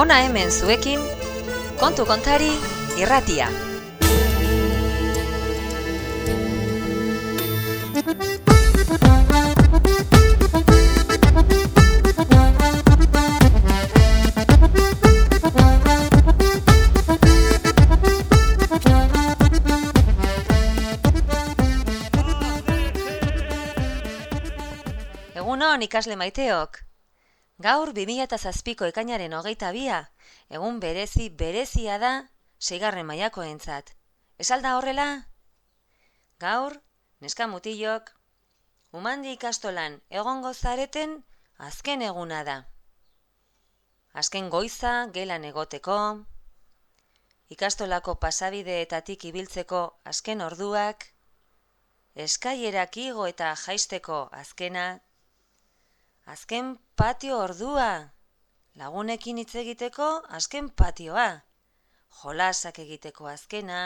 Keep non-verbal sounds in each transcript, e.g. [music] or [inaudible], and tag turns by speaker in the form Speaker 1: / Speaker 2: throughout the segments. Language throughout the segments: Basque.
Speaker 1: Ona hemen zuekin, kontu kontari irratia. Egunon ikasle maiteok. Gaur 2007ko ekainaren hogeita bia, egun berezi berezia da seigarren mailako entzat. Esalda horrela? Gaur, neska mutilok, umandi ikastolan egongo zareten azken eguna da. Azken goiza gelan egoteko, ikastolako pasabideetatik ibiltzeko azken orduak, eskailerak igo eta jaisteko azkena, azken patio ordua, lagunekin hitz egiteko azken patioa, jolasak egiteko azkena,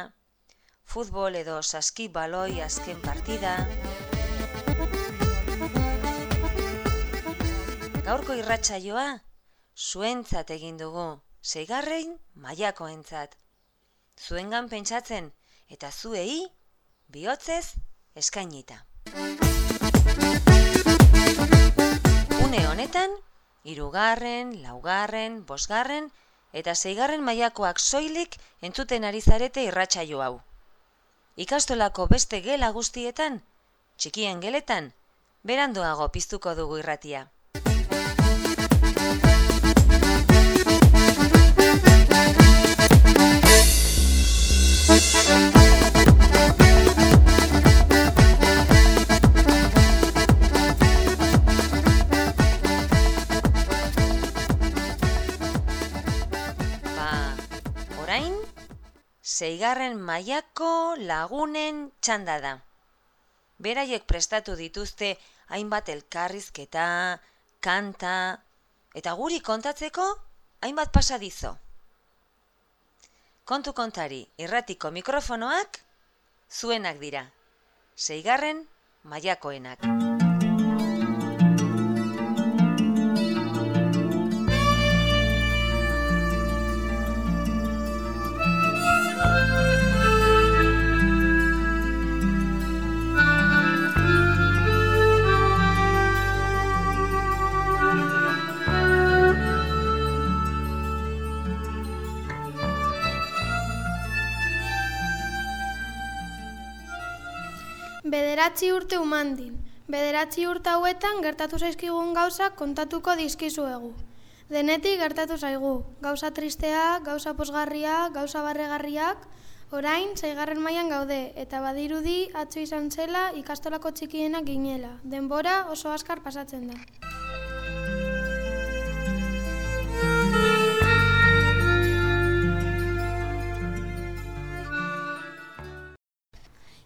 Speaker 1: futbol edo saski baloi azken partida. Gaurko irratsaioa zuentzat egin dugu, seigarrein mailakoentzat. Zuengan pentsatzen eta zuei bihotzez eskainita. Une honetan, irugarren, laugarren, bosgarren eta zeigarren mailakoak soilik entzuten ari zarete irratsaio hau. Ikastolako beste gela guztietan, txikien geletan, beranduago piztuko dugu irratia. Seigarren mailako lagunen txanda da. Beraiek prestatu dituzte hainbat elkarrizketa, kanta, eta guri kontatzeko hainbat pasadizo. Kontu kontari, irratiko mikrofonoak, zuenak dira. Seigarren mailakoenak.
Speaker 2: Bederatzi urte umandin. Bederatzi urte hauetan gertatu zaizkigun gauzak kontatuko dizkizuegu. Denetik gertatu zaigu. Gauza tristea, gauza posgarria, gauza barregarriak, orain zeigarren mailan gaude, eta badirudi atzo izan zela ikastolako txikienak ginela. Denbora oso askar pasatzen da.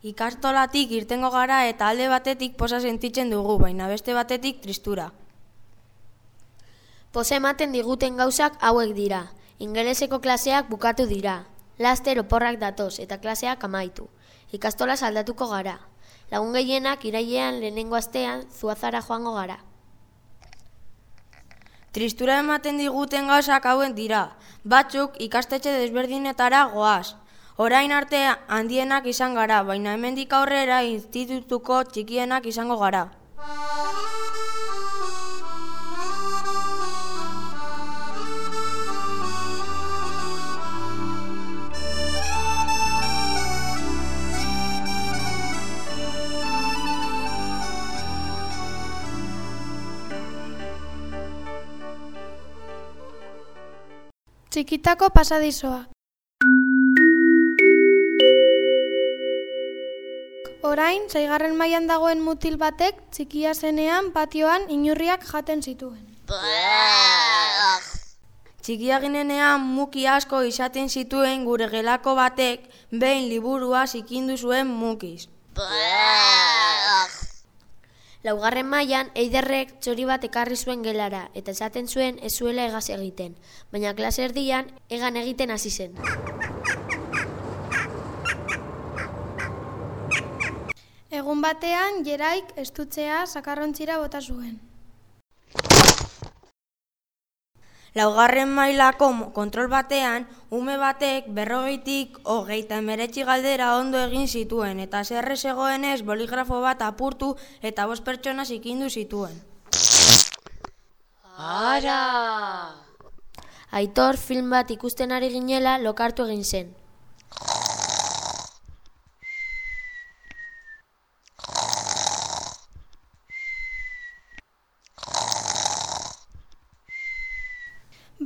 Speaker 3: Ikastolatik irtengo gara eta alde batetik posa sentitzen dugu, baina beste batetik tristura.
Speaker 4: Poza ematen diguten gauzak hauek dira. Ingeleseko klaseak bukatu dira. Laster oporrak datoz eta klaseak amaitu. Ikastola saldatuko gara. Lagun gehienak irailean lehenengo astean zuazara joango gara.
Speaker 3: Tristura ematen diguten gauzak hauen dira. Batzuk ikastetxe desberdinetara goaz. Orain arte handienak izan gara, baina hemendik aurrera institutuko txikienak izango gara.
Speaker 2: Txikitako pasadizoa. Orain, zeigarren mailan dagoen mutil batek txikia zenean patioan inurriak jaten zituen.
Speaker 3: Txikia ginenean muki asko izaten zituen gure gelako batek behin liburua zikindu zuen mukiz.
Speaker 4: Laugarren mailan Eiderrek txori bat ekarri zuen gelara eta esaten zuen ez zuela egaz egiten, baina klase erdian egan egiten hasi zen.
Speaker 2: Egun batean, jeraik estutzea sakarrontzira bota zuen.
Speaker 3: Laugarren mailako kontrol batean, ume batek berrogeitik hogeita emeretzi galdera ondo egin zituen, eta zerre zegoenez boligrafo bat apurtu eta bost pertsona zikindu zituen.
Speaker 1: Ara!
Speaker 4: Aitor film bat ikusten ari ginela lokartu egin zen.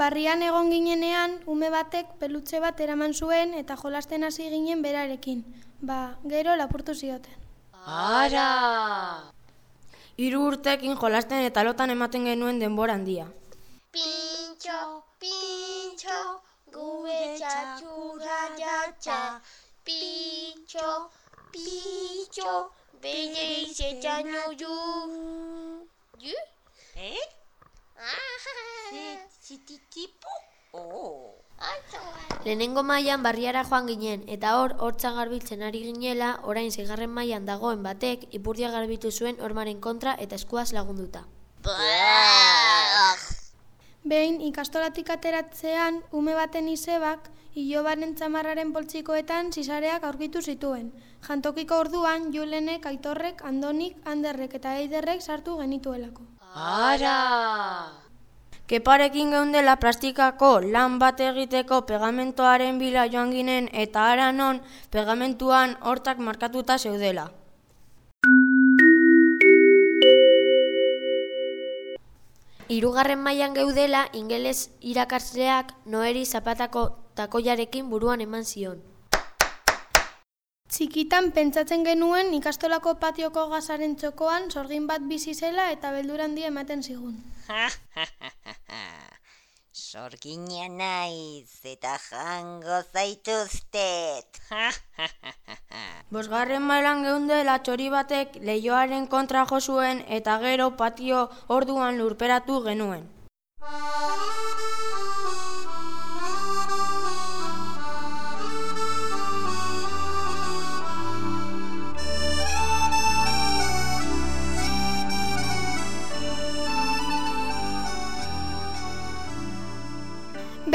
Speaker 2: Barrian egon ginenean, ume batek pelutze bat eraman zuen eta jolasten hasi ginen berarekin. Ba, gero lapurtu zioten.
Speaker 1: Ara!
Speaker 3: Hiru urtekin jolasten eta lotan ematen genuen denbora handia.
Speaker 5: Pintxo, pintxo, gure txatxurra jatxa. Pintxo, pintxo, bere izetan?
Speaker 1: Eh?
Speaker 5: Ah,
Speaker 1: Zititipu? Oh!
Speaker 4: Lehenengo mailan barriara joan ginen eta hor hortza garbitzen ari ginela, orain zigarren mailan dagoen batek ipurdia garbitu zuen hormaren kontra eta eskuaz lagunduta.
Speaker 2: Behin ikastolatik ateratzean, ume baten izebak, ilobaren txamarraren poltsikoetan zizareak aurkitu zituen. Jantokiko orduan, Julenek, Aitorrek, Andonik, Anderrek eta Eiderrek sartu genituelako.
Speaker 1: Ara!
Speaker 3: Keparekin geundela plastikako lan bat egiteko pegamentoaren bila joan ginen eta ara non pegamentuan hortak markatuta zeudela.
Speaker 4: Hirugarren mailan geudela ingeles irakasleak Noeri zapatako takoiarekin buruan eman zion.
Speaker 2: Txikitan pentsatzen genuen ikastolako patioko gazaren txokoan sorgin bat bizi zela eta beldur handia ematen zigun.
Speaker 6: Sorgina naiz eta jango zaituztet.
Speaker 3: Bosgarren mailan geundela txori batek leioaren kontra jo zuen eta gero patio orduan lurperatu genuen.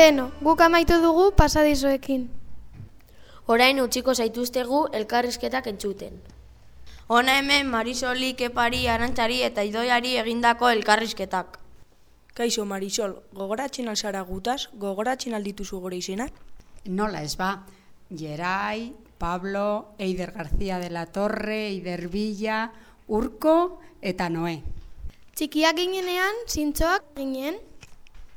Speaker 2: Beno, guk amaitu dugu pasadizoekin.
Speaker 4: Orain utziko zaituztegu elkarrizketak entzuten.
Speaker 3: Hona hemen Marisoli, Kepari, Arantxari eta Idoiari egindako elkarrizketak.
Speaker 7: Kaixo Marisol, gogoratzen alzara gutaz, gogoratzen aldituzu gure izenak?
Speaker 8: Nola ez ba, Gerai, Pablo, Eider García de la Torre, Eider Villa, Urko eta Noe.
Speaker 2: Txikiak ginenean, zintzoak ginen,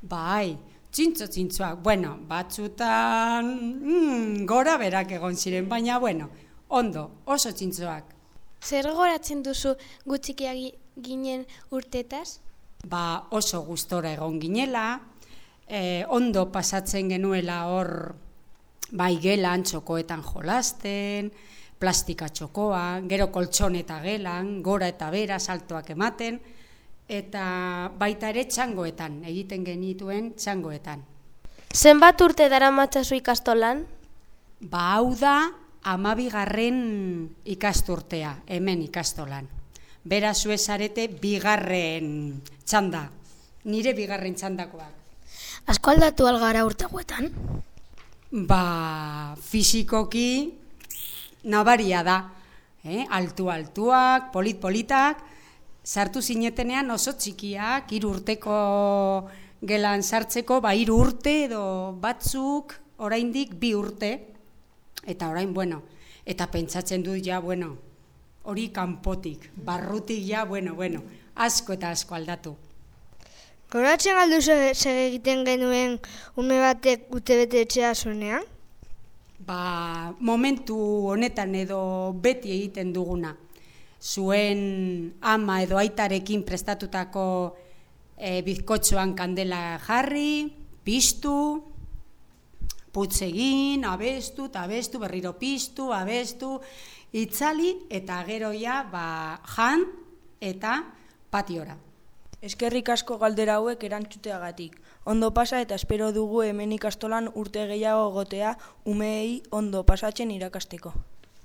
Speaker 8: Bai, txintzo txintzoak, bueno, batzutan mm, gora berak egon ziren, baina bueno, ondo, oso txintzoak.
Speaker 9: Zer goratzen duzu gutxikia ginen urtetaz?
Speaker 8: Ba, oso gustora egon ginela, eh, ondo pasatzen genuela hor bai gelan txokoetan jolasten, plastika txokoa, gero koltson eta gelan, gora eta bera saltoak ematen, eta baita ere txangoetan, egiten genituen txangoetan.
Speaker 9: Zenbat urte dara matzazu ikastolan?
Speaker 8: Ba hau da amabigarren ikasturtea, hemen ikastolan. Bera zuezarete bigarren txanda, nire bigarren txandakoak.
Speaker 9: Asko aldatu algara urteguetan?
Speaker 8: Ba, fizikoki nabaria da. Eh? Altu-altuak, polit-politak, sartu zinetenean oso txikiak, hiru urteko gelan sartzeko, ba, hiru urte edo batzuk, oraindik bi urte, eta orain, bueno, eta pentsatzen dut ja, bueno, hori kanpotik, barrutik ja, bueno, bueno, asko eta asko aldatu.
Speaker 9: Goratzen aldu zer egiten genuen ume batek utebete etxea zuenean?
Speaker 8: Ba, momentu honetan edo beti egiten duguna. Zuen ama edo aitarekin prestatutako e, bizkotxoan kandela jarri, piztu, putz egin, abestu, eta abestu, berriro piztu, abestu, itzali, eta gero ja, ba, jan, eta patiora.
Speaker 7: Eskerrik asko galdera hauek erantzuteagatik. Ondo pasa eta espero dugu hemen ikastolan urte gehiago gotea umeei ondo pasatzen irakasteko.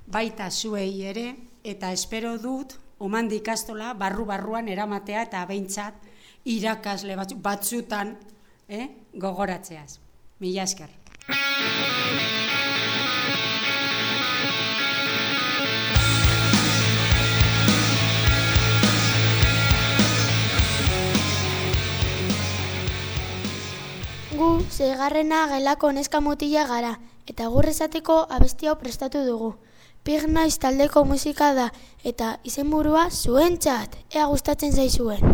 Speaker 8: Baita zuei ere, eta espero dut umandi ikastola barru-barruan eramatea eta behintzat irakasle batzu, batzutan eh, gogoratzeaz. Mila esker.
Speaker 9: Gu, zeigarrena gelako neska mutila gara, eta gur esateko abesti hau prestatu dugu. Pig Noise taldeko musika da, eta izenburua zuentzat, ea gustatzen zaizuen.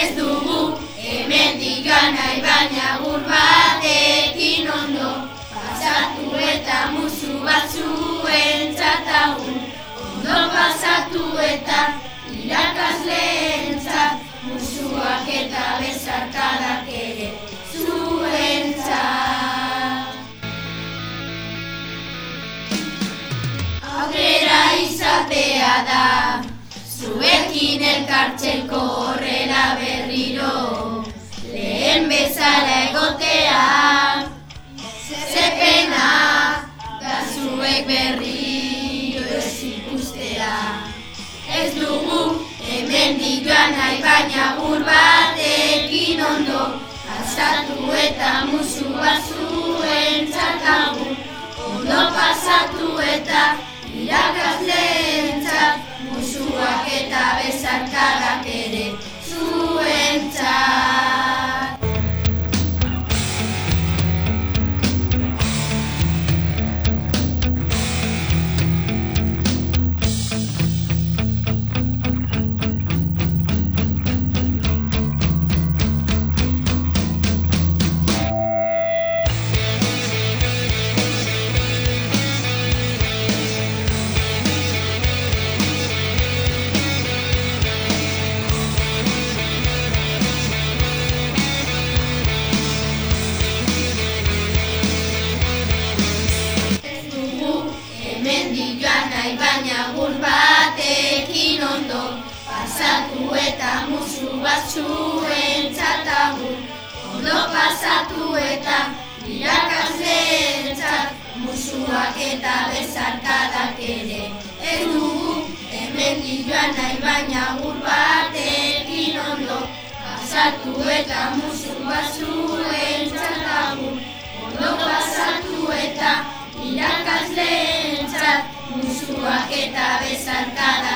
Speaker 10: ez dugu hemen nahi baina gur batekin ondo. Pasatu eta musu batzuen txatagun ondo pasatu eta irakasleen txat musuak eta bezarkadak ere da ezin elkartzelko horrela berriro, lehen bezala egotea, zepena, gazuek berriro ez ikustea. Ez dugu hemen dituan nahi baina ur batekin ondo, pasatu eta musu bazuen txakagu, ondo pasatu eta irakas la kere zuenta zuentzat agur, ondo pasatu eta irakasleen musuak eta bezarkadak ere. Ez dugu hemen joan nahi baina gur batekin ondo, pasatu eta musu bazuen txatagun, ondo pasatu eta irakasleen txat, musuak eta bezarkadak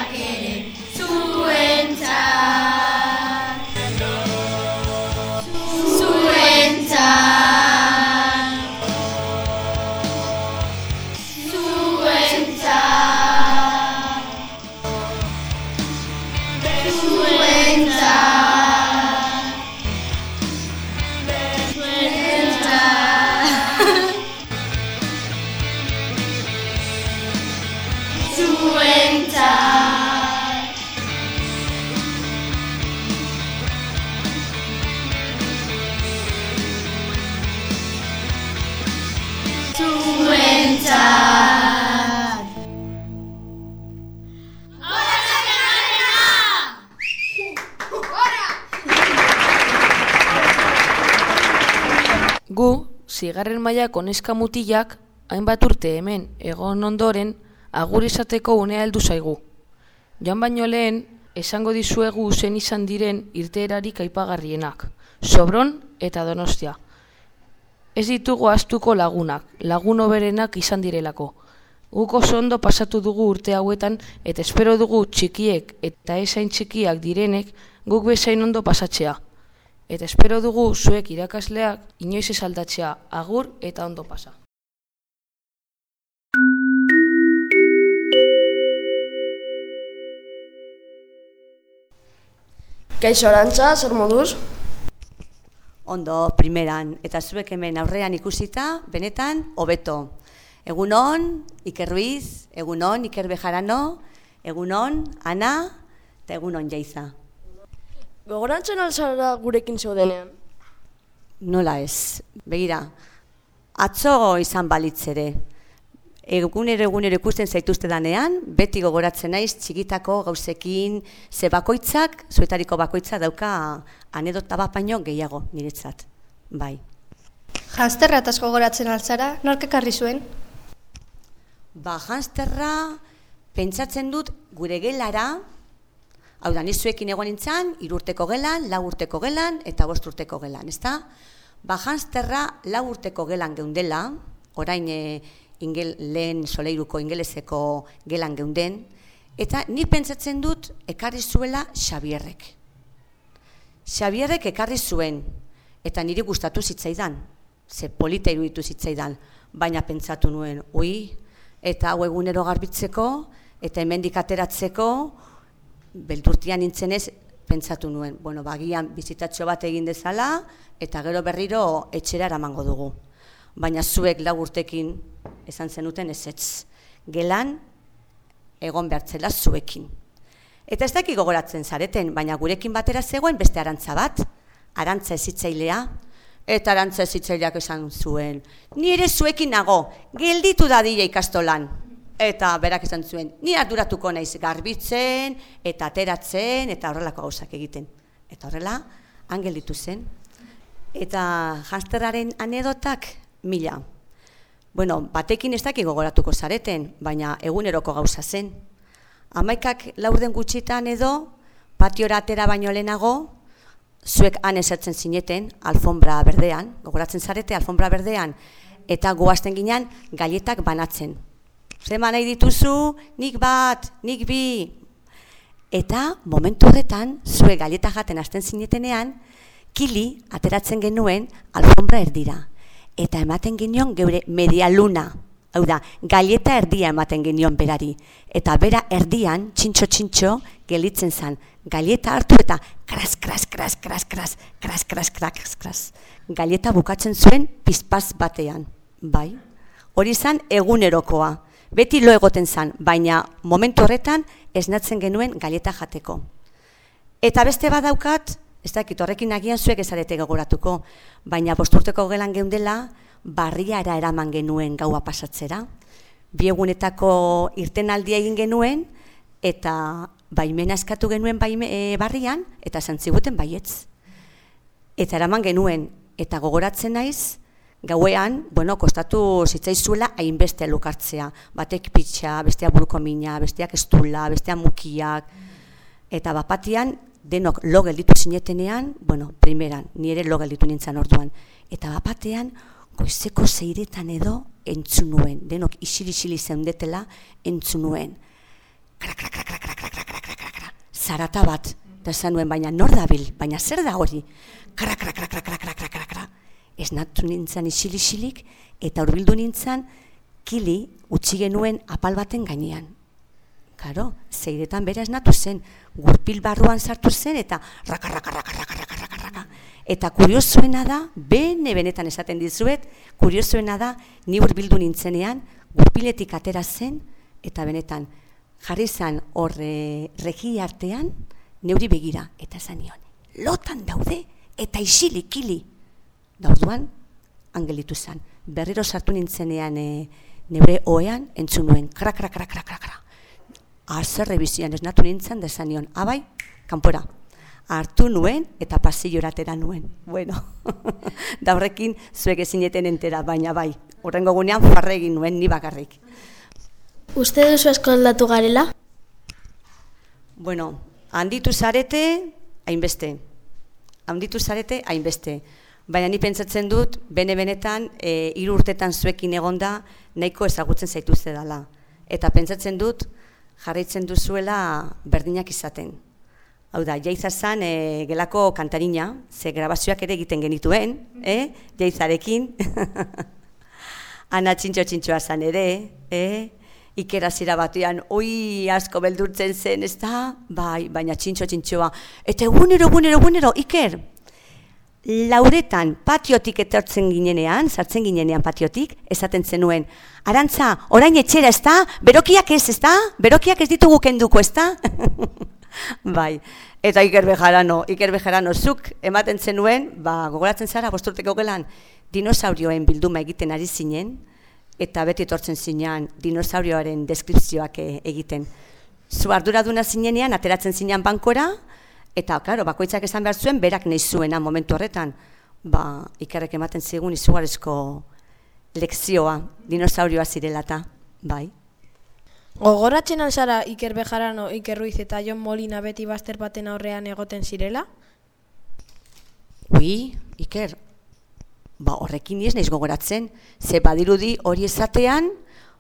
Speaker 10: zigarren mailako neska mutilak, hainbat urte hemen egon ondoren, agur izateko unea heldu zaigu. Joan baino lehen, esango dizuegu zen izan diren irteerarik aipagarrienak, Sobron eta Donostia. Ez ditugu astuko lagunak, lagun oberenak izan direlako. Guk oso ondo pasatu dugu urte hauetan eta espero dugu txikiek eta esain txikiak direnek guk bezain ondo pasatzea. Eta espero dugu zuek irakasleak inoiz ez aldatzea agur eta ondo pasa.
Speaker 11: Kaixo arantza, zer moduz?
Speaker 12: Ondo, primeran, eta zuek hemen aurrean ikusita, benetan, hobeto. Egunon, Iker Ruiz, egunon, Iker Bejarano, egunon, Ana, eta egunon, Jaiza.
Speaker 11: Gogorantzen alzara gurekin zeudenean?
Speaker 12: Nola ez, begira, atzo izan balitzere. Egunero egunero ikusten zaituzte danean, beti gogoratzen naiz txikitako gauzekin, ze bakoitzak, zuetariko bakoitza dauka anedota bat baino gehiago niretzat. Bai.
Speaker 2: Janzterra eta gogoratzen altzara, nork ekarri zuen?
Speaker 12: Ba, janzterra pentsatzen dut gure gelara, hau da, nizuekin egon nintzen, irurteko gelan, lau urteko gelan, eta bost urteko gelan, ezta? Ba, janzterra lau urteko gelan geundela, orain e, ingel, lehen soleiruko ingelezeko gelan geunden, eta ni pentsatzen dut ekarri zuela Xabierrek. Xabierrek ekarri zuen, eta niri gustatu zitzaidan, ze polita iruditu zitzaidan, baina pentsatu nuen, ui, eta hau egunero garbitzeko, eta hemendik ateratzeko, beldurtian nintzenez, pentsatu nuen, bueno, bagian bizitatxo bat egin dezala, eta gero berriro etxera eramango dugu. Baina zuek lagurtekin esan zenuten ezetz. Gelan egon behartzela zuekin. Eta ez dakik gogoratzen zareten, baina gurekin batera zegoen beste arantza bat, arantza ezitzailea, eta arantza ezitzaileak esan zuen. Ni ere zuekin nago, gelditu da dira ikastolan. Eta berak esan zuen, ni arduratuko naiz garbitzen, eta ateratzen, eta horrelako gauzak egiten. Eta horrela, angel ditu zen. Eta janzterraren anedotak, mila. Bueno, batekin ez dakik gogoratuko zareten, baina eguneroko gauza zen. Amaikak laurden gutxitan edo, patiora atera baino lehenago, zuek han esertzen zineten, alfombra berdean, gogoratzen zarete, alfombra berdean, eta goazten ginean, galetak banatzen. Zema nahi dituzu, nik bat, nik bi. Eta momentu horretan, zuek galeta jaten hasten zinetenean, kili ateratzen genuen alfombra erdira eta ematen genion geure medialuna. Hau da, galieta erdia ematen genion berari. Eta bera erdian, txintxo-txintxo, gelitzen zen. Galieta hartu eta kras, kras, kras, kras, kras, kras, kras, kras, kras. Galieta bukatzen zuen pizpaz batean. Bai? Hori zen egunerokoa. Beti lo egoten zen, baina momentu horretan esnatzen genuen galieta jateko. Eta beste badaukat, ez dakit horrekin agian zuek ezarete gogoratuko, baina posturteko gelan geundela, barriara eraman genuen gaua pasatzera. Biegunetako irtenaldia egin genuen, eta baimena eskatu genuen baime, e, barrian, eta zantziguten baietz. Eta eraman genuen, eta gogoratzen naiz, gauean, bueno, kostatu zitzaizuela hainbeste lukartzea. Batek pitxa, bestea buruko mina, besteak estula, bestea mukiak, eta bapatian denok lo gelditu zinetenean, bueno, primeran, ni ere lo gelditu nintzen orduan. Eta bapatean, goizeko zeiretan edo entzunuen, denok isili-isili zeundetela kra, kra. Zarata bat, eta esan nuen, baina nor dabil, baina zer da hori? Kra, kra, kra, kra, kra, kra, kra, kra, kra. Ez natu nintzen isili-isilik, eta urbildu nintzen, kili utzi genuen apal baten gainean. Karo, zeiretan bera esnatu zen, gurpil barruan sartu zen, eta raka, raka, raka, raka, raka, raka, raka. Eta kuriosuena da, bene benetan esaten dizuet, kuriosuena da, ni urbildu nintzenean, gurpiletik atera zen, eta benetan, jarri zen horre regi artean, neuri begira, eta esan nion, lotan daude, eta isili, kili. Da orduan, angelitu zen, berriro sartu nintzenean, e, neure oean, entzun nuen, kra, kra, kra, kra, kra, kra azerre bizian esnatu nintzen desanion, abai, kanpora. Artu nuen eta pasilloratera nuen. Bueno, [laughs] da horrekin zuek ezineten entera, baina bai, horrengo gunean farre egin nuen ni bakarrik.
Speaker 9: Uste duzu asko aldatu garela?
Speaker 12: Bueno, handitu zarete, hainbeste. Handitu zarete, hainbeste. Baina ni pentsatzen dut, bene-benetan, e, hiru urtetan zuekin egonda, nahiko ezagutzen zaituzte dela. Eta pentsatzen dut, jarraitzen duzuela berdinak izaten. Hau da, jaiza zan e, gelako kantarina, ze grabazioak ere egiten genituen, eh? jaizarekin. [laughs] Ana txintxo txintxoa zan ere, eh? ikera zira batean, oi asko beldurtzen zen, ez da? Bai, baina txintxo txintxoa. Eta egunero, egunero, egunero, iker, lauretan patiotik etortzen ginenean, sartzen ginenean patiotik, esaten zenuen, arantza, orain etxera ez da? Berokiak ez, ez da? Berokiak ez ditugu kenduko, ez da? [laughs] bai, eta Iker Bejarano, Iker Bejarano, zuk ematen zenuen, ba, gogoratzen zara, bosturteko gelan, dinosaurioen bilduma egiten ari zinen, eta beti etortzen zinean dinosaurioaren deskripzioak e, egiten. Zu arduraduna zinenean, ateratzen zinean bankora, eta, klaro, bakoitzak esan behar zuen, berak nahi zuena momentu horretan, ba, ikerrek ematen zigun izugarrizko lekzioa, dinosaurioa zirelata, bai.
Speaker 11: Gogoratzen alzara Iker Bejarano, Iker Ruiz eta Jon Molina beti bazter baten aurrean egoten zirela?
Speaker 12: Ui, Iker, ba, horrekin ez naiz gogoratzen, ze badirudi hori esatean,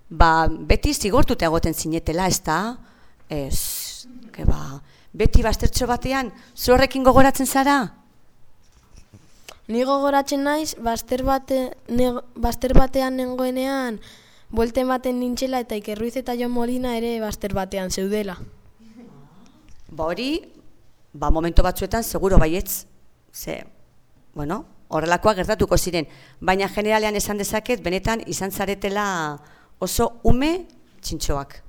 Speaker 12: ba, beti zigortuta egoten zinetela, ez da? Ez, ke ba, beti baztertxo batean, zu horrekin gogoratzen zara?
Speaker 11: Ni gogoratzen naiz, bazter, bate, ne, bazter batean nengoenean, buelte ematen nintzela eta Iker Ruiz eta Jon Molina ere bazter batean zeudela.
Speaker 12: Ba hori, ba momento batzuetan seguro baietz, ze, bueno, horrelakoa gertatuko ziren, baina generalean esan dezaket, benetan izan zaretela oso ume txintxoak.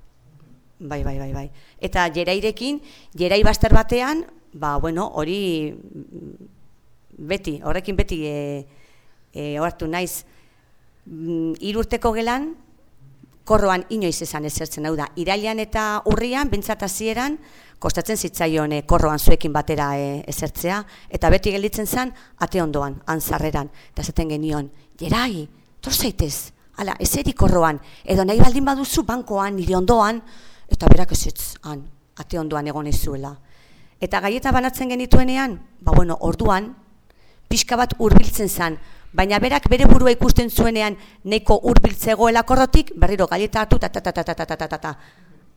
Speaker 12: Bai, bai, bai, bai. Eta jerairekin, jerai baster batean, ba, bueno, hori beti, horrekin beti e, e, ohartu naiz, mm, irurteko gelan, korroan inoiz esan ezertzen hau da. Irailan eta urrian, bentsat hasieran kostatzen zitzaion eh, korroan zuekin batera e, ezertzea, eta beti gelditzen zen, ate ondoan, anzarreran. Eta zaten genion, jerai, tor zaitez, ala, ezeri korroan, edo nahi baldin baduzu bankoan, nire ondoan, eta berak ez, han, ate ondoan egon zuela. Eta gaieta banatzen genituenean, ba bueno, orduan, pixka bat hurbiltzen zen, baina berak bere burua ikusten zuenean neko hurbiltzegoela korrotik, berriro gaieta hartu, ta, ta, ta, ta, ta, ta, ta, ta,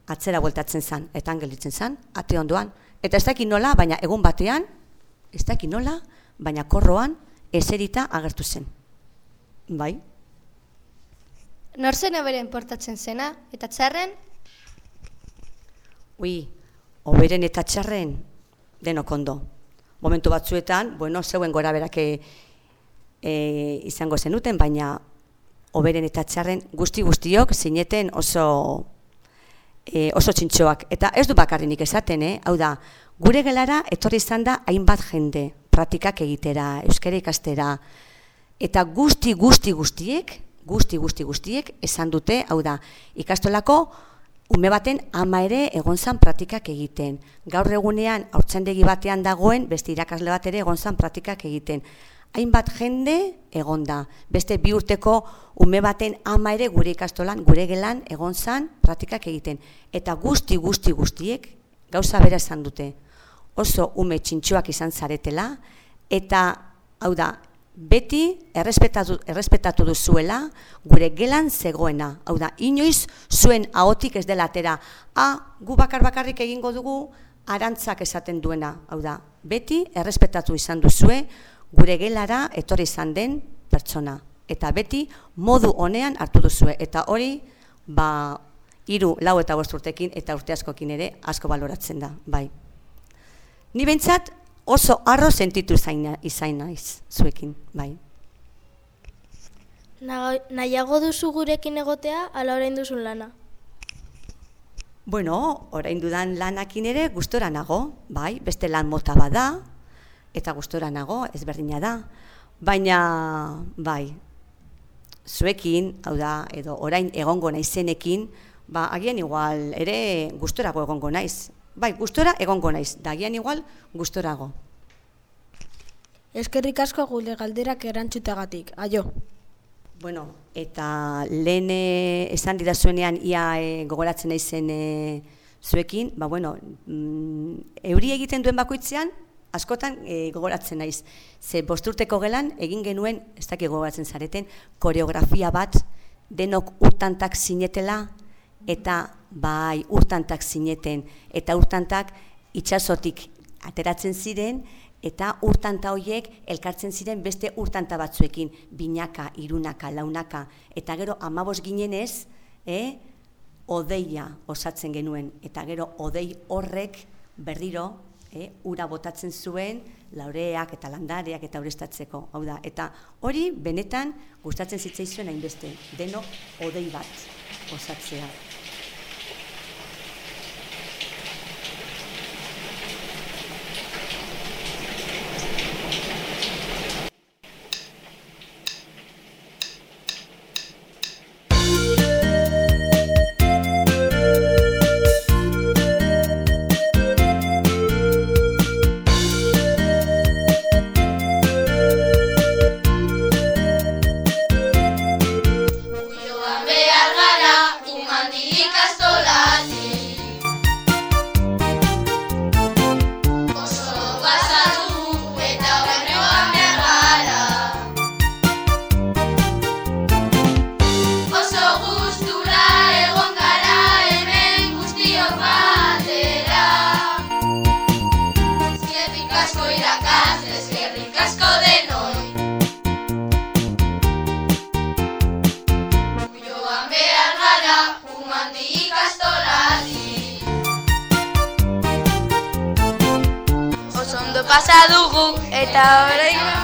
Speaker 12: atzera bueltatzen zen, eta angelitzen zen, ate ondoan. Eta ez dakit nola, baina egun batean, ez dakit nola, baina korroan eserita agertu zen. Bai?
Speaker 13: Nor zen oberen portatzen zena, eta txarren?
Speaker 12: Ui, oberen eta txarren denok ondo. Momentu batzuetan, bueno, zeuen gora berake e, izango zenuten, baina oberen eta txarren guzti guztiok zineten oso e, oso txintxoak. Eta ez du bakarrinik esaten, eh? hau da, gure gelara etorri izan da hainbat jende, praktikak egitera, euskara ikastera, eta guzti guzti guztiek, guzti guzti guztiek esan dute, hau da, ikastolako ume baten ama ere egon zan praktikak egiten. Gaur egunean, haurtzendegi batean dagoen, beste irakasle bat ere egon zan praktikak egiten hainbat jende egonda. Beste bi urteko ume baten ama ere gure ikastolan, gure gelan egon zan praktikak egiten. Eta guzti, guzti, guztiek gauza bera esan dute. Oso ume txintxoak izan zaretela, eta hau da, beti errespetatu, errespetatu duzuela gure gelan zegoena. Hau da, inoiz zuen ahotik ez dela atera. A, gu bakar bakarrik egingo dugu, arantzak esaten duena. Hau da, beti errespetatu izan duzue, gure gelara etorri izan den pertsona. Eta beti modu honean hartu duzue. Eta hori, ba, iru, lau eta bost urtekin eta urte askokin ere asko baloratzen da. Bai. Ni bentsat oso arro sentitu zaina, izain naiz zuekin. Bai.
Speaker 13: Nahiago duzu gurekin egotea, ala orain duzun lana?
Speaker 12: Bueno, orain dudan lanakin ere gustora nago, bai, beste lan mota bada, eta gustora nago, ezberdina da, baina bai, zuekin, hau da, edo orain egongo naizenekin, ba, agian igual ere gustorago egongo naiz. Bai, gustora egongo naiz, da agian igual gustorago.
Speaker 11: Eskerrik asko gule galderak erantzutagatik, aio.
Speaker 12: Bueno, eta lehen esan didazuenean ia e, gogoratzen naizen e, zuekin, ba bueno, mm, euri egiten duen bakoitzean, askotan e, gogoratzen naiz. Ze bosturteko gelan, egin genuen, ez dakik gogoratzen zareten, koreografia bat, denok urtantak sinetela, eta bai urtantak sineten, eta urtantak itxasotik ateratzen ziren, eta urtanta hoiek elkartzen ziren beste urtanta batzuekin, binaka, irunaka, launaka, eta gero amabos ginenez, eh, odeia osatzen genuen, eta gero odei horrek berriro, eh, ura botatzen zuen, laureak eta landareak eta urestatzeko, hau da, eta hori benetan gustatzen zitzaizuen hainbeste, deno odei bat osatzea.
Speaker 3: Dugu eta orain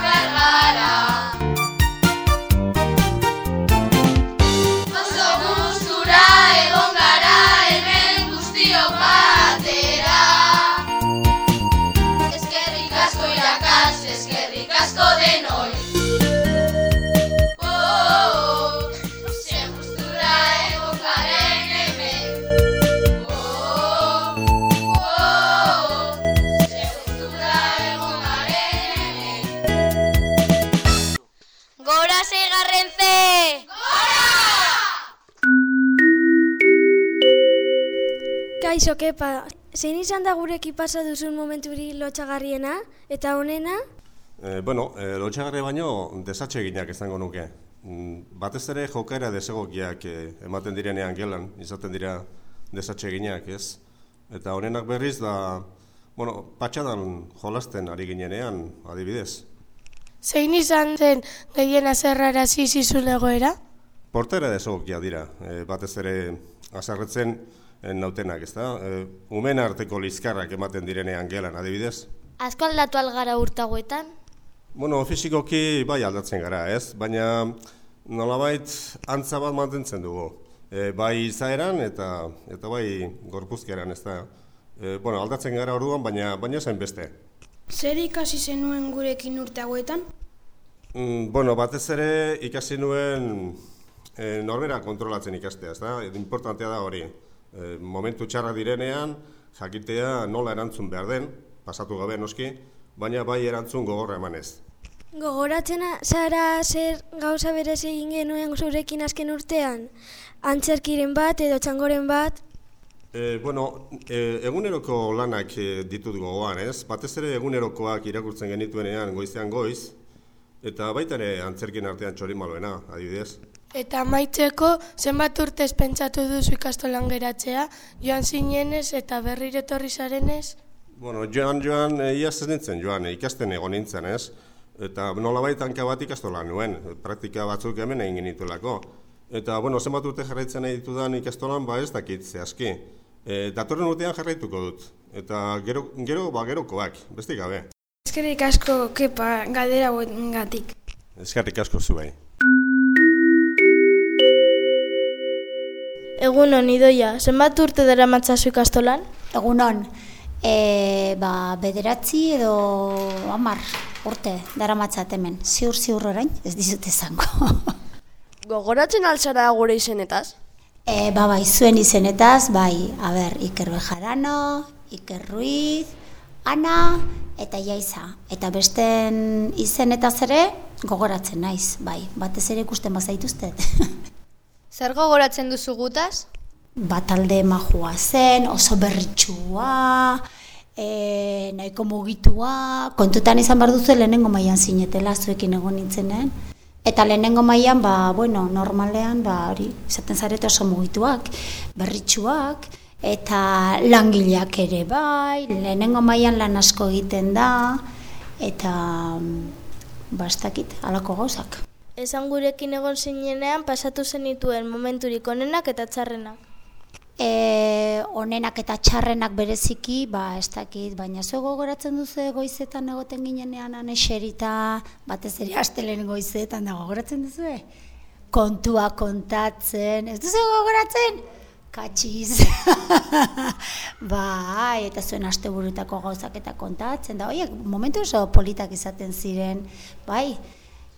Speaker 2: Kaixo, kepa, zein izan da gureki pasa duzun momenturi lotxagarriena eta honena?
Speaker 14: E, bueno, e, lotxagarri baino desatxe eginak izango nuke. Mm, Batez ere jokaera desegokiak e, ematen direnean gelan, izaten dira desatxe eginak, ez? Eta honenak berriz da, bueno, patxadan jolasten ari ginenean, adibidez.
Speaker 2: Zein izan zen gehien azerrara zizizun egoera?
Speaker 14: Portera desegokia dira, e, batez ere azarretzen nautenak, ez da? E, umen arteko lizkarrak ematen direnean gelan, adibidez.
Speaker 4: Asko aldatu algara urtagoetan?
Speaker 14: Bueno, fisikoki bai aldatzen gara, ez? Baina nolabait antza bat mantentzen dugu. E, bai izaeran eta eta bai gorpuzkeran, ez da. E, bueno, aldatzen gara orduan, baina baina zain beste.
Speaker 2: Zer ikasi zenuen gurekin urte hauetan?
Speaker 14: Mm, bueno, batez ere ikasi nuen e, norbera kontrolatzen ikastea, ez da? Importantea da hori. E, momentu txarra direnean, jakitea nola erantzun behar den, pasatu gabe noski, baina bai erantzun gogorra emanez.
Speaker 2: Gogoratzen zara zer gauza berez egin genuen zurekin azken urtean? Antzerkiren bat edo txangoren bat?
Speaker 14: E, bueno, e, eguneroko lanak e, ditut gogoan, ez? Batez ere egunerokoak irakurtzen genituenean goizean goiz, eta baita ere antzerkin artean txorimaloena, adibidez.
Speaker 2: Eta maitzeko zenbat urtez pentsatu duzu ikastolan geratzea, joan zinenez eta berriro etorri zarenez?
Speaker 14: Bueno, joan, joan, e, iaz ez nintzen joan, e, ikasten egon nintzen, ez? Eta nolabait hanka bat ikastola nuen, praktika batzuk hemen egin genituelako. Eta, bueno, zenbat urte jarraitzen nahi ditudan ikastolan, ba ez dakit zehazki. E, datorren urtean jarraituko dut. Eta gero, gero ba gerokoak, bestik gabe.
Speaker 2: Eskerrik asko kepa galdera gatik.
Speaker 14: Eskerrik asko zuei.
Speaker 11: Egunon, idoia, zenbat urte dara matzazu ikastolan?
Speaker 15: Egunon, e, ba, bederatzi edo amar urte dara matzat hemen. Ziur, ziur orain, ez dizut izango. [laughs]
Speaker 11: Gogoratzen alzara gure izenetaz?
Speaker 15: E, ba, bai, zuen izenetaz, bai, a ber, Iker Bejarano, Iker Ruiz, Ana eta Jaiza. Eta besten izenetaz ere gogoratzen naiz, bai, batez ere ikusten bazaituztet. [laughs]
Speaker 13: Zer gogoratzen duzu gutaz?
Speaker 15: batalde majua zen, oso berritxua, e, nahiko mugitua, kontutan izan behar duzu lehenengo mailan zinetela zuekin egon nintzenen. Eta lehenengo mailan ba, bueno, normalean, ba, hori, izaten zarete oso mugituak, berritxuak, eta langileak ere bai, lehenengo mailan lan asko egiten da, eta ba, ez dakit, alako gauzak.
Speaker 16: Esan gurekin egon zinenean pasatu zenituen momenturik onenak eta txarrenak.
Speaker 15: E, onenak eta txarrenak bereziki, ba, ez dakit, baina zu gogoratzen duzu goizetan egoten ginenean aneserita, batez ere astelen goizetan da gogoratzen duzu, kontua kontatzen, ez duzu gogoratzen? Katxiz. [laughs] bai, eta zuen asteburutako gauzak eta kontatzen, da, oiek, momentu oso politak izaten ziren, bai,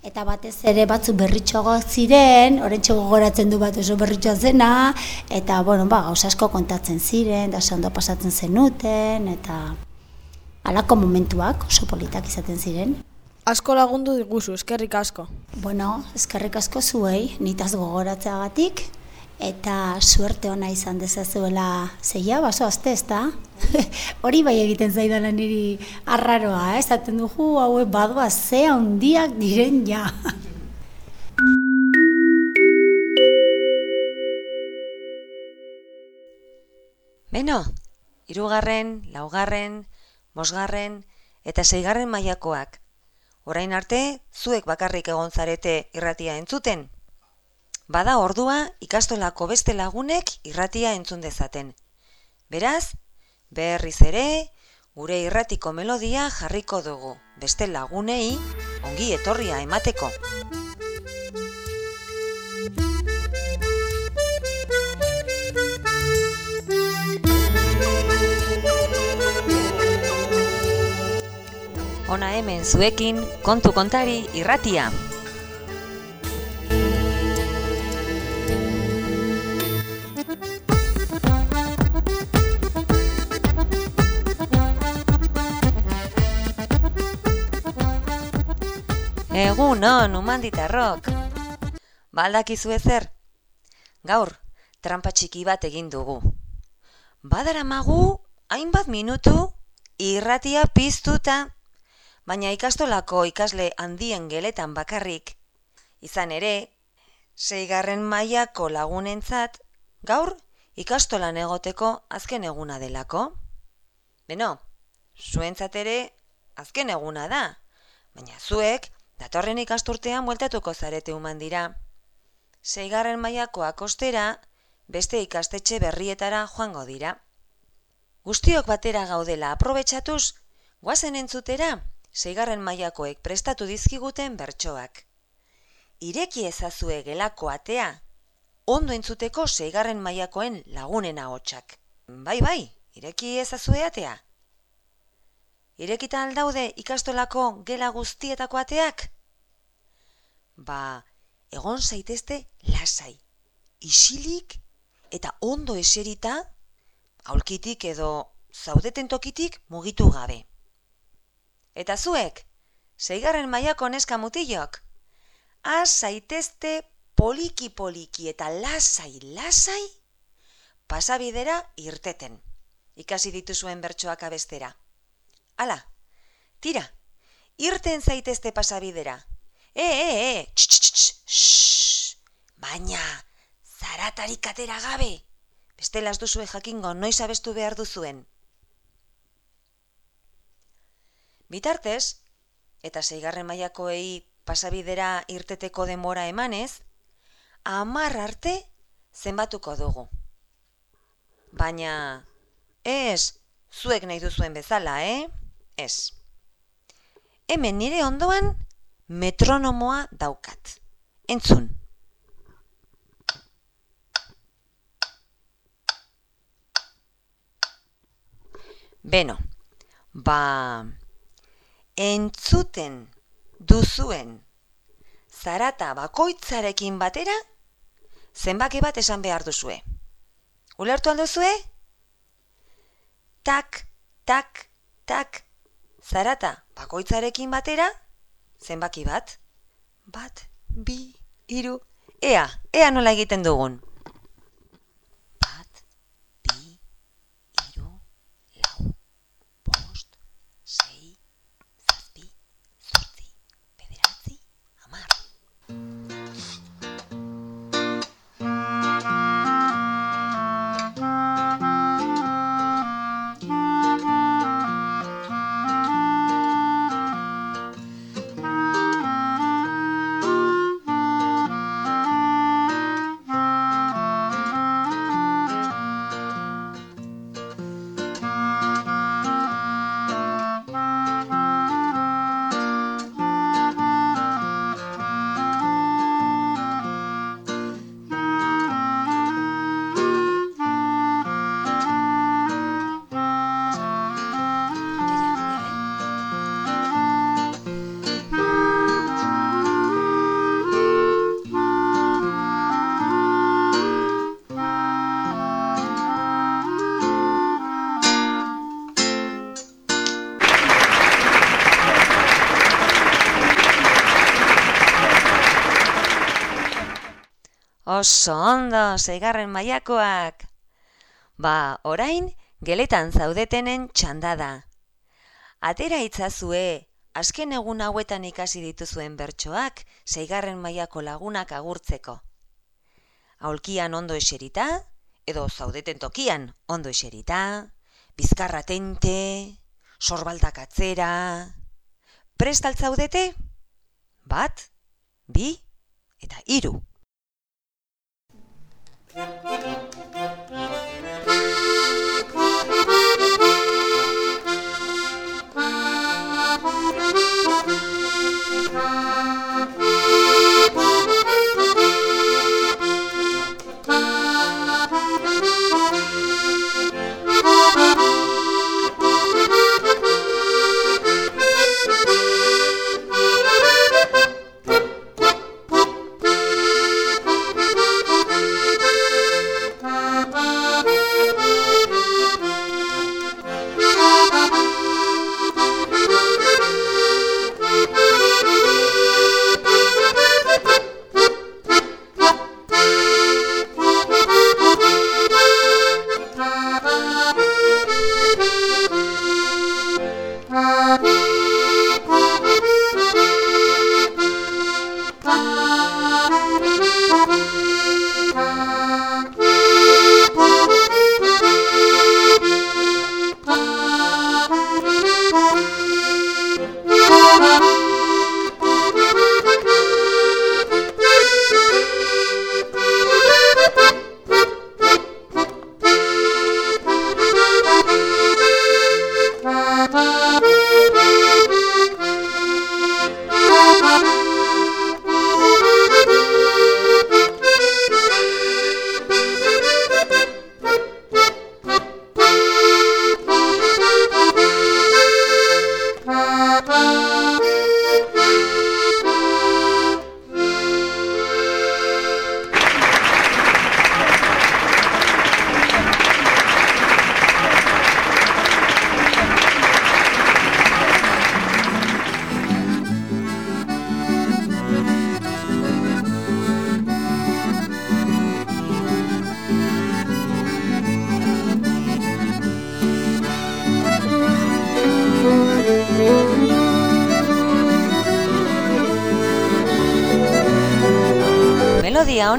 Speaker 15: Eta batez ere batzu berritxoagoak ziren, orentxe gogoratzen du bat oso berritxoa zena, eta, bueno, ba, gauz asko kontatzen ziren, da ondo pasatzen zenuten, eta alako momentuak oso politak izaten ziren.
Speaker 11: Asko lagundu diguzu, eskerrik asko.
Speaker 15: Bueno, eskerrik asko zuei, nitaz gogoratzeagatik, eta suerte ona izan dezazuela zeia, baso azte, ez da? [laughs] Hori bai egiten zaidala niri arraroa, ez eh? dugu, haue badua ze handiak diren ja. [laughs]
Speaker 1: Beno, irugarren, laugarren, mosgarren eta seigarren mailakoak. Orain arte, zuek bakarrik egon zarete irratia entzuten. Bada ordua ikastolako beste lagunek irratia entzun dezaten. Beraz, berriz ere, gure irratiko melodia jarriko dugu, beste lagunei ongi etorria emateko. Ona hemen zuekin kontu kontari irratia. Egun on, umanditarrok. Baldakizu ezer? Gaur, trampa txiki bat egin dugu. Badara magu, hainbat minutu, irratia piztuta, baina ikastolako ikasle handien geletan bakarrik. Izan ere, seigarren mailako lagunentzat, gaur, ikastolan egoteko azken eguna delako. Beno, zuentzat ere, azken eguna da, baina zuek, Datorren ikasturtean bueltatuko zarete uman dira. Seigarren mailako akostera, beste ikastetxe berrietara joango dira. Guztiok batera gaudela aprobetxatuz, guazen entzutera, seigarren mailakoek prestatu dizkiguten bertsoak. Ireki ezazue gelako atea, ondo entzuteko seigarren mailakoen lagunen ahotsak. Bai, bai, ireki ezazue atea. Irekita aldaude ikastolako gela guztietako ateak? Ba, egon zaitezte lasai, isilik eta ondo eserita, aulkitik edo zaudeten tokitik mugitu gabe. Eta zuek, zeigarren mailako neska mutilok, az zaitezte poliki poliki eta lasai lasai, pasabidera irteten, ikasi dituzuen bertsoak abestera. Ala, tira, irten zaitezte pasabidera. E, e, e, tx, baina, zaratarik atera gabe. Bestela ez duzue jakingo, noiz abestu behar duzuen. Bitartez, eta zeigarren mailakoei pasabidera irteteko denbora emanez, amar arte zenbatuko dugu. Baina, ez, zuek nahi duzuen bezala, eh? Ez. Hemen nire ondoan metronomoa daukat. Entzun. Beno, ba, entzuten duzuen zarata bakoitzarekin batera, zenbaki bat esan behar duzue. Ulertu alduzue? Tak, tak, tak, zarata bakoitzarekin batera, zenbaki bat, bat, bi, iru, ea, ea nola egiten dugun. Oso ondo, zeigarren mailakoak. Ba, orain, geletan zaudetenen txanda da. Atera itzazue, azken egun hauetan ikasi dituzuen bertsoak, zeigarren mailako lagunak agurtzeko. Aulkian ondo eserita, edo zaudeten tokian ondo eserita, bizkarra tente, sorbaldak atzera. Prestaltzaudete? Bat, bi eta hiru. Thank you.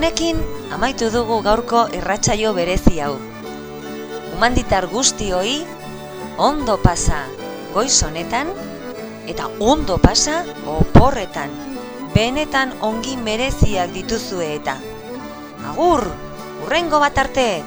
Speaker 1: Honekin amaitu dugu gaurko irratsaio berezi hau. Umanditar guztioi ondo pasa goiz honetan eta ondo pasa oporretan. Benetan ongi mereziak dituzue eta. Agur, urrengo bat arte!